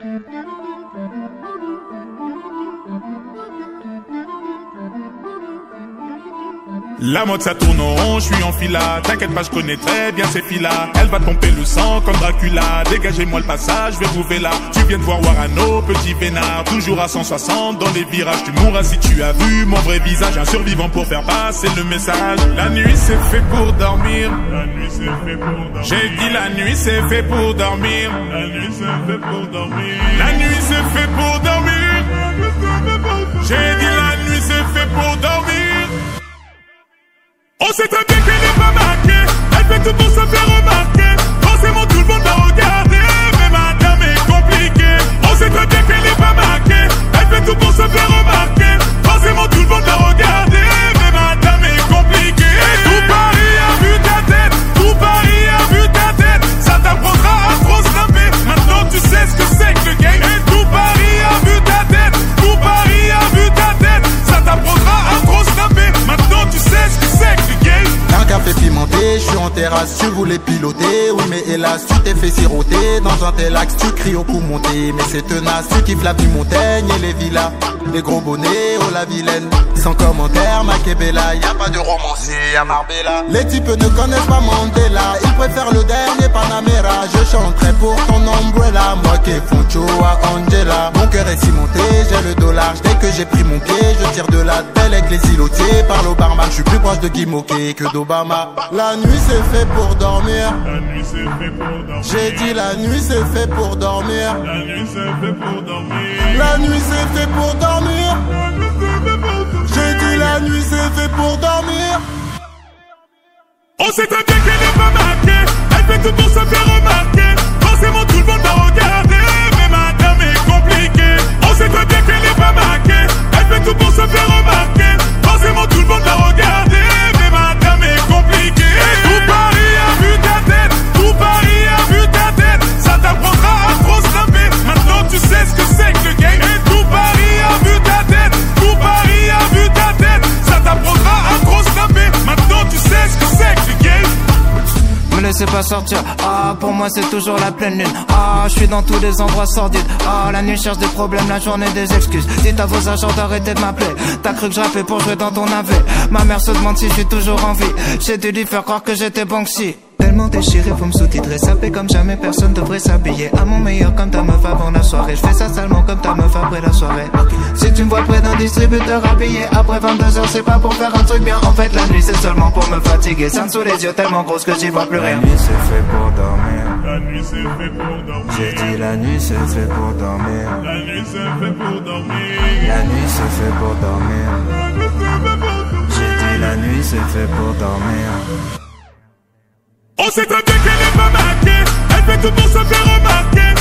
Thank you. La mode ça tourne en rond, je suis en fila. T'inquiète pas, je connais très bien ces filles-là. Elle va tomber le sang comme Dracula. Dégagez-moi le passage, je vais trouver là. Tu viens de voir Warano, petit vénard. Toujours à 160 dans les virages. Tu mourras si tu as vu mon vrai visage. Un survivant pour faire passer le message. La nuit c'est fait pour dormir. La nuit c'est fait pour dormir. J'ai dit la nuit c'est fait pour dormir. La nuit c'est fait pour dormir. La nuit c'est fait pour tu voulais piloter. Oui mais hélas, tu t'es fait siroter. Dans un tel axe, tu cries au coup monté. Mais c'est tenace, tu kiffes la montagne et les villas. Les gros bonnets, oh la vilaine. Sans commentaire, Makebella Y a pas de romancier à Marbella. Les types ne connaissent pas Mandela. Ils préfèrent le dernier Panamera chanterai pour ton umbrella. Moi qui Foncho à Angela. Mon cœur est cimenté, j'ai le dollar. Dès que j'ai pris mon pied, je tire de la telle avec les îlotiers Parle au barman, je suis plus proche de Guy Moquet que d'Obama. La nuit c'est fait pour dormir. La nuit c'est fait pour dormir. J'ai dit la nuit c'est fait pour dormir. La nuit c'est fait pour dormir. La nuit c'est fait pour dormir. J'ai dit la nuit c'est fait pour dormir. On sait très bien qu'elle n'est pas marquée. Fait tout pour se faire remarquer. Forcément, tout le monde la regarder. Pas sortir, ah pour moi c'est toujours la pleine lune. Ah je suis dans tous les endroits sordides. Ah la nuit cherche des problèmes, la journée des excuses. Dites à vos agents d'arrêter de m'appeler. T'as cru que je pour jouer dans ton navet Ma mère se demande si je toujours en vie. J'ai dû lui faire croire que j'étais Banksy. Tellement déchiré, faut me sous-titrer. Sapé comme jamais, personne devrait s'habiller. À mon meilleur comme ta meuf avant la soirée. Je fais ça salement comme ta meuf après la soirée tu me vois près d'un distributeur habillé Après 22h c'est pas pour faire un truc bien En fait la nuit c'est seulement pour me fatiguer Ça me sous les yeux tellement grosse que j'y vois plus rien La nuit c'est fait pour dormir. La nuit c'est fait pour dormir. J'ai dit la nuit c'est fait pour dormir. La nuit c'est fait pour dormir. La nuit c'est fait pour dormir. J'ai dit la nuit c'est fait pour dormir. On sait très bien qu'elle n'est pas marquée. Elle fait tout pour se faire remarquer.